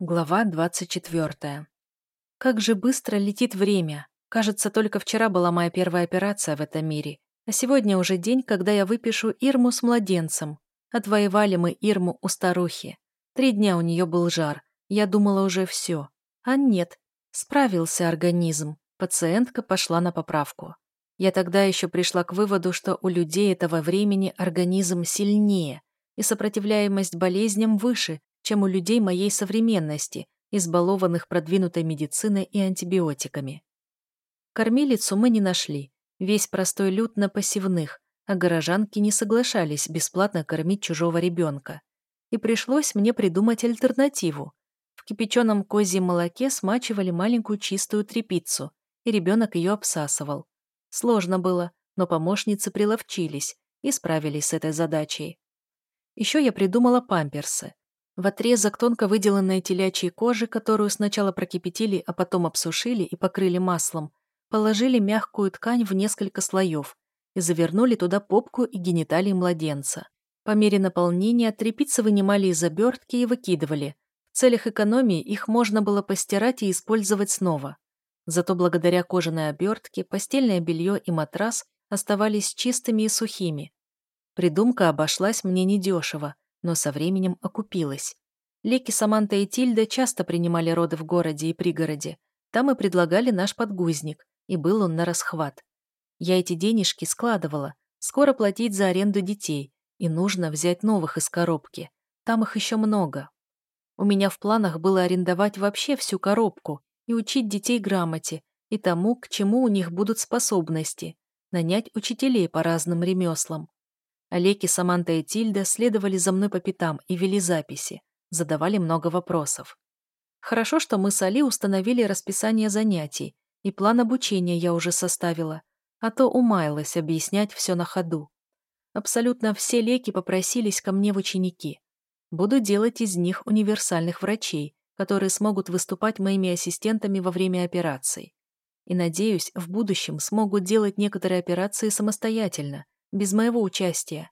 Глава 24. Как же быстро летит время. Кажется, только вчера была моя первая операция в этом мире, а сегодня уже день, когда я выпишу Ирму с младенцем. Отвоевали мы Ирму у старухи. Три дня у нее был жар. Я думала уже все. А нет. Справился организм. Пациентка пошла на поправку. Я тогда еще пришла к выводу, что у людей этого времени организм сильнее, и сопротивляемость болезням выше, чем у людей моей современности, избалованных продвинутой медициной и антибиотиками. Кормилицу мы не нашли, весь простой люд на посевных, а горожанки не соглашались бесплатно кормить чужого ребенка. И пришлось мне придумать альтернативу. В кипяченом козьем молоке смачивали маленькую чистую трепицу, и ребенок ее обсасывал. Сложно было, но помощницы приловчились и справились с этой задачей. Еще я придумала памперсы. В отрезок тонко выделанной телячьей кожи, которую сначала прокипятили, а потом обсушили и покрыли маслом, положили мягкую ткань в несколько слоев и завернули туда попку и гениталии младенца. По мере наполнения тряпицы вынимали из обертки и выкидывали. В целях экономии их можно было постирать и использовать снова. Зато благодаря кожаной обертке постельное белье и матрас оставались чистыми и сухими. Придумка обошлась мне недешево, но со временем окупилась. Леки Саманта и Тильда часто принимали роды в городе и пригороде. Там и предлагали наш подгузник, и был он на расхват. Я эти денежки складывала. Скоро платить за аренду детей, и нужно взять новых из коробки. Там их еще много. У меня в планах было арендовать вообще всю коробку и учить детей грамоте и тому, к чему у них будут способности, нанять учителей по разным ремеслам. Олеки, Саманта и Тильда следовали за мной по пятам и вели записи, задавали много вопросов. Хорошо, что мы с Али установили расписание занятий, и план обучения я уже составила, а то умаялась объяснять все на ходу. Абсолютно все леки попросились ко мне в ученики. Буду делать из них универсальных врачей, которые смогут выступать моими ассистентами во время операций. И, надеюсь, в будущем смогут делать некоторые операции самостоятельно, без моего участия.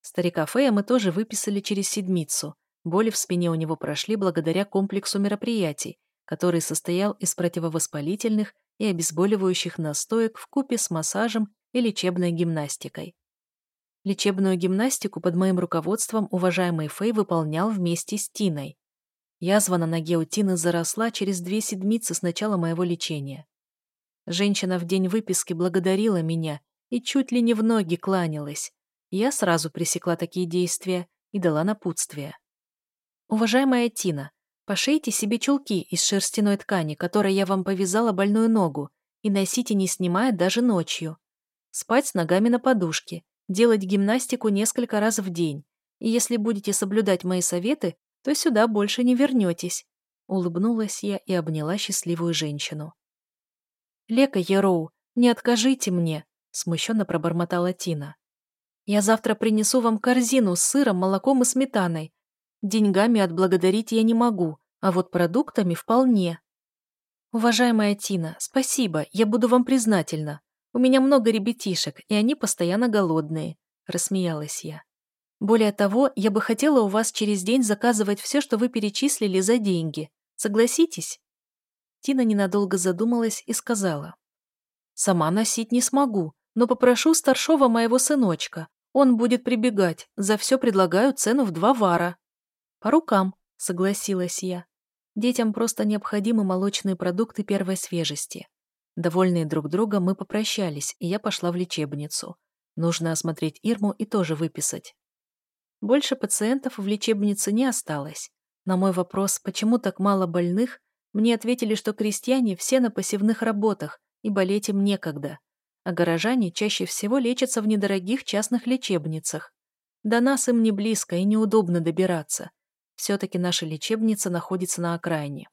Старика Фея мы тоже выписали через седмицу. Боли в спине у него прошли благодаря комплексу мероприятий, который состоял из противовоспалительных и обезболивающих настоек в купе с массажем и лечебной гимнастикой. Лечебную гимнастику под моим руководством уважаемый Фэй выполнял вместе с Тиной. Язва на ноге у Тины заросла через две седмицы с начала моего лечения. Женщина в день выписки благодарила меня и чуть ли не в ноги кланялась. Я сразу пресекла такие действия и дала напутствие. «Уважаемая Тина, пошейте себе чулки из шерстяной ткани, которой я вам повязала больную ногу, и носите, не снимая даже ночью. Спать с ногами на подушке, делать гимнастику несколько раз в день, и если будете соблюдать мои советы, то сюда больше не вернетесь», улыбнулась я и обняла счастливую женщину. «Лека Ероу, не откажите мне», смущенно пробормотала Тина. «Я завтра принесу вам корзину с сыром, молоком и сметаной. Деньгами отблагодарить я не могу, а вот продуктами вполне». «Уважаемая Тина, спасибо, я буду вам признательна. У меня много ребятишек, и они постоянно голодные», – рассмеялась я. «Более того, я бы хотела у вас через день заказывать все, что вы перечислили за деньги. Согласитесь?» Тина ненадолго задумалась и сказала. «Сама носить не смогу, но попрошу старшего моего сыночка. Он будет прибегать, за все предлагаю цену в два вара». «По рукам», — согласилась я. Детям просто необходимы молочные продукты первой свежести. Довольные друг друга мы попрощались, и я пошла в лечебницу. Нужно осмотреть Ирму и тоже выписать. Больше пациентов в лечебнице не осталось. На мой вопрос, почему так мало больных, мне ответили, что крестьяне все на посевных работах, и болеть им некогда а горожане чаще всего лечатся в недорогих частных лечебницах. До нас им не близко и неудобно добираться. Все-таки наша лечебница находится на окраине.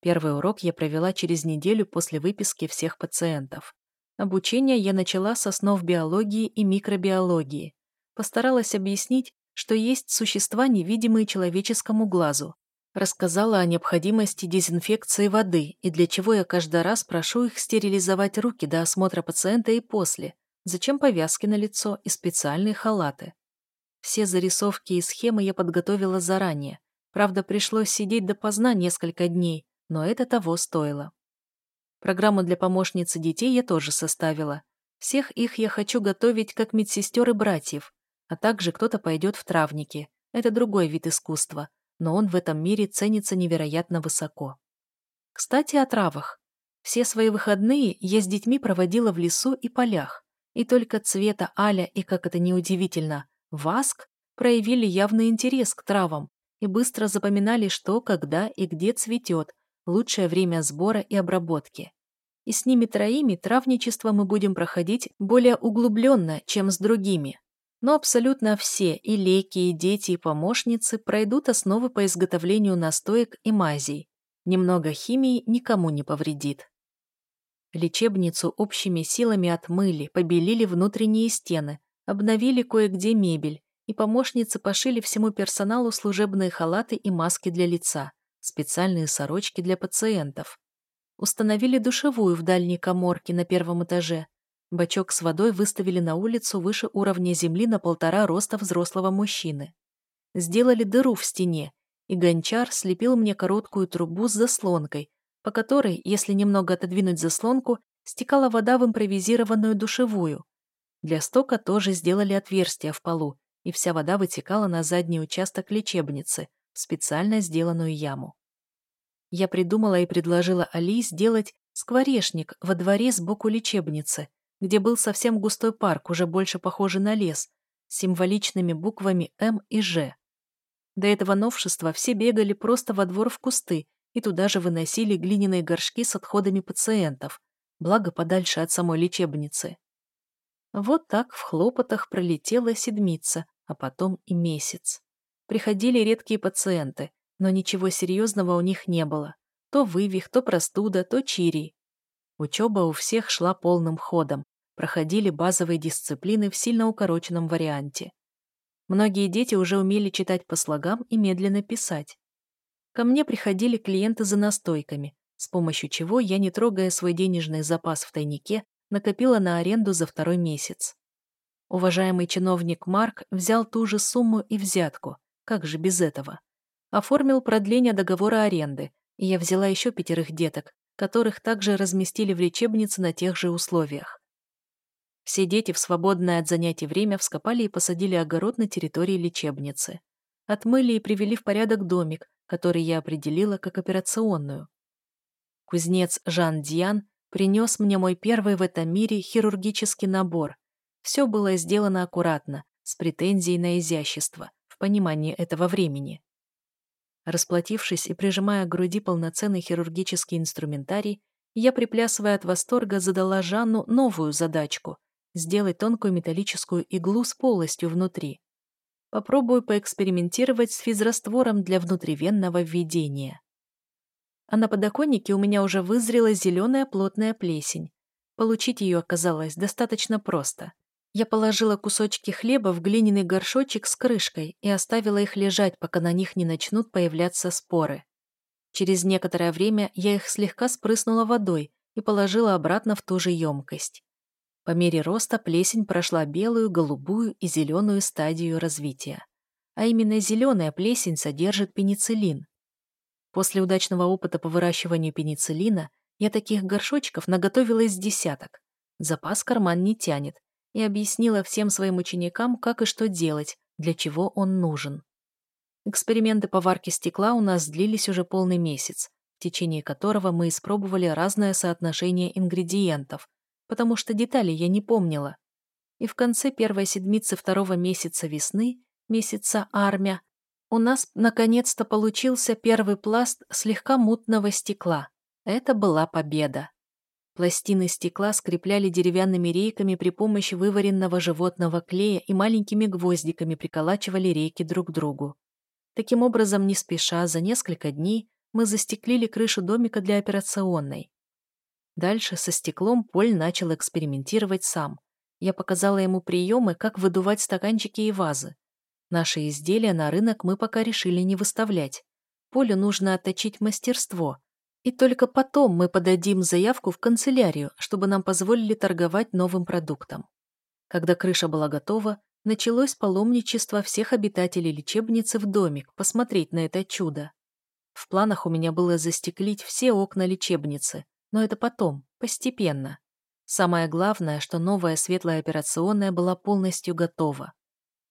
Первый урок я провела через неделю после выписки всех пациентов. Обучение я начала с основ биологии и микробиологии. Постаралась объяснить, что есть существа, невидимые человеческому глазу, Рассказала о необходимости дезинфекции воды и для чего я каждый раз прошу их стерилизовать руки до осмотра пациента и после, зачем повязки на лицо и специальные халаты. Все зарисовки и схемы я подготовила заранее, Правда, пришлось сидеть допоздна несколько дней, но это того стоило. Программу для помощницы детей я тоже составила. Всех их я хочу готовить как медсестер и братьев, а также кто-то пойдет в травники. Это другой вид искусства, но он в этом мире ценится невероятно высоко. Кстати, о травах. Все свои выходные я с детьми проводила в лесу и полях, и только Цвета, Аля и, как это неудивительно, Васк проявили явный интерес к травам и быстро запоминали, что, когда и где цветет, лучшее время сбора и обработки. И с ними троими травничество мы будем проходить более углубленно, чем с другими. Но абсолютно все, и леки, и дети, и помощницы, пройдут основы по изготовлению настоек и мазей. Немного химии никому не повредит. Лечебницу общими силами отмыли, побелили внутренние стены, обновили кое-где мебель, и помощницы пошили всему персоналу служебные халаты и маски для лица, специальные сорочки для пациентов. Установили душевую в дальней коморке на первом этаже. Бачок с водой выставили на улицу выше уровня земли на полтора роста взрослого мужчины. Сделали дыру в стене, и гончар слепил мне короткую трубу с заслонкой, по которой, если немного отодвинуть заслонку, стекала вода в импровизированную душевую. Для стока тоже сделали отверстие в полу, и вся вода вытекала на задний участок лечебницы, в специально сделанную яму. Я придумала и предложила Али сделать скворечник во дворе сбоку лечебницы, где был совсем густой парк, уже больше похожий на лес, с символичными буквами М и Ж. До этого новшества все бегали просто во двор в кусты и туда же выносили глиняные горшки с отходами пациентов, благо подальше от самой лечебницы. Вот так в хлопотах пролетела седмица, а потом и месяц. Приходили редкие пациенты, но ничего серьезного у них не было. То вывих, то простуда, то чирий. Учеба у всех шла полным ходом. Проходили базовые дисциплины в сильно укороченном варианте. Многие дети уже умели читать по слогам и медленно писать. Ко мне приходили клиенты за настойками, с помощью чего я, не трогая свой денежный запас в тайнике, накопила на аренду за второй месяц. Уважаемый чиновник Марк взял ту же сумму и взятку, как же без этого. Оформил продление договора аренды, и я взяла еще пятерых деток, которых также разместили в лечебнице на тех же условиях. Все дети в свободное от занятий время вскопали и посадили огород на территории лечебницы. Отмыли и привели в порядок домик, который я определила как операционную. Кузнец Жан Диан принес мне мой первый в этом мире хирургический набор. Все было сделано аккуратно, с претензией на изящество, в понимании этого времени. Расплатившись и прижимая к груди полноценный хирургический инструментарий, я, приплясывая от восторга, задала Жанну новую задачку – сделать тонкую металлическую иглу с полостью внутри. Попробую поэкспериментировать с физраствором для внутривенного введения а на подоконнике у меня уже вызрела зеленая плотная плесень. Получить ее оказалось достаточно просто. Я положила кусочки хлеба в глиняный горшочек с крышкой и оставила их лежать, пока на них не начнут появляться споры. Через некоторое время я их слегка спрыснула водой и положила обратно в ту же емкость. По мере роста плесень прошла белую, голубую и зеленую стадию развития. А именно зеленая плесень содержит пенициллин, После удачного опыта по выращиванию пенициллина я таких горшочков наготовила из десяток. Запас карман не тянет. И объяснила всем своим ученикам, как и что делать, для чего он нужен. Эксперименты по варке стекла у нас длились уже полный месяц, в течение которого мы испробовали разное соотношение ингредиентов, потому что деталей я не помнила. И в конце первой седмицы второго месяца весны, месяца армя, у нас наконец-то получился первый пласт слегка мутного стекла. Это была победа. Пластины стекла скрепляли деревянными рейками при помощи вываренного животного клея и маленькими гвоздиками приколачивали рейки друг к другу. Таким образом, не спеша, за несколько дней мы застеклили крышу домика для операционной. Дальше со стеклом Поль начал экспериментировать сам. Я показала ему приемы, как выдувать стаканчики и вазы. Наши изделия на рынок мы пока решили не выставлять. Полю нужно отточить мастерство. И только потом мы подадим заявку в канцелярию, чтобы нам позволили торговать новым продуктом. Когда крыша была готова, началось паломничество всех обитателей лечебницы в домик, посмотреть на это чудо. В планах у меня было застеклить все окна лечебницы, но это потом, постепенно. Самое главное, что новая светлая операционная была полностью готова.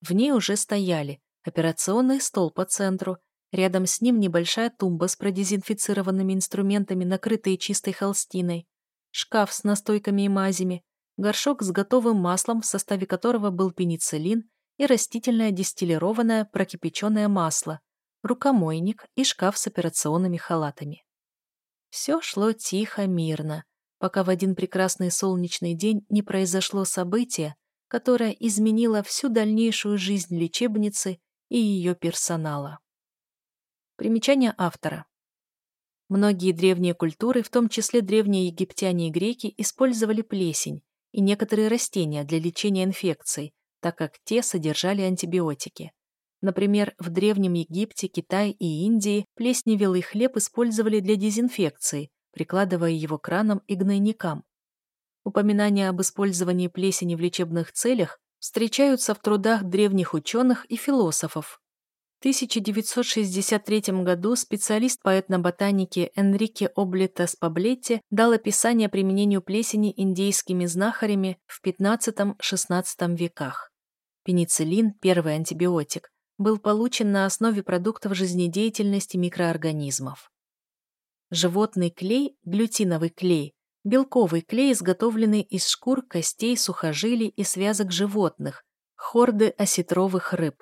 В ней уже стояли операционный стол по центру, рядом с ним небольшая тумба с продезинфицированными инструментами, накрытые чистой холстиной, шкаф с настойками и мазями, горшок с готовым маслом, в составе которого был пенициллин и растительное дистиллированное прокипяченное масло, рукомойник и шкаф с операционными халатами. Все шло тихо, мирно, пока в один прекрасный солнечный день не произошло событие, которое изменило всю дальнейшую жизнь лечебницы и ее персонала. Примечание автора. Многие древние культуры, в том числе древние египтяне и греки, использовали плесень и некоторые растения для лечения инфекций, так как те содержали антибиотики. Например, в Древнем Египте, Китае и Индии плесневелый хлеб использовали для дезинфекции, прикладывая его к ранам и гнойникам. Упоминания об использовании плесени в лечебных целях встречаются в трудах древних ученых и философов. В 1963 году специалист по этноботанике Энрике Облета Спаблетти дал описание применению плесени индейскими знахарями в XV-XVI веках. Пенициллин, первый антибиотик, был получен на основе продуктов жизнедеятельности микроорганизмов. Животный клей, глютиновый клей, белковый клей, изготовленный из шкур, костей, сухожилий и связок животных, хорды осетровых рыб.